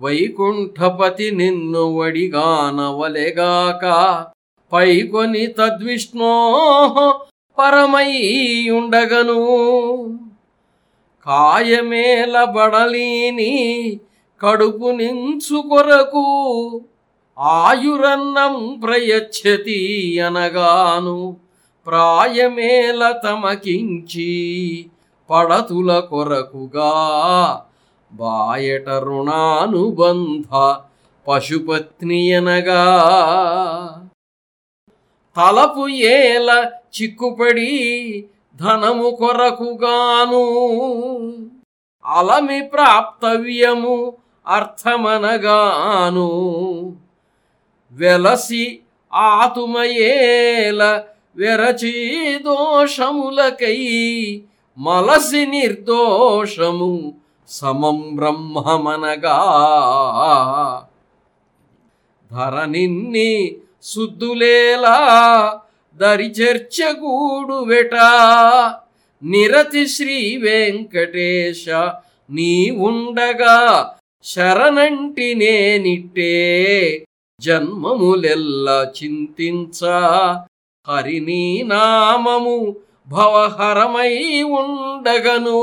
వైకుంఠపతి నిన్ను వడిగానవలెగాక పైకొని తద్విష్ణో పరమయ్యుండగను. ఉండగను కాయమేల బడలీని కడుపు నించు కొరకు ఆయురన్నం ప్రయచ్చతి అనగాను ప్రాయమేల తమకించి పడతుల కొరకుగా. బాయట రుణానుబంధ పశుపత్ని అనగా తలపు ఏల చిక్కుపడి ధనము కొరకుగాను. అలమి ప్రాప్తవ్యము అర్థమనగాను. వెలసి ఆతుమయేల వెరచి దోషములకై మలసి నిర్దోషము సమం బ్రహ్మమనగా. ధరనిన్ని శుద్ధులేలా దరిచర్చగూడు వెట. నిరతి శ్రీ వెంకటేశ నీ ఉండగా శరణంటి నేనిట్టే. జన్మములెల్ల చింతించ హరినీ నామము భవహరమై ఉండగను.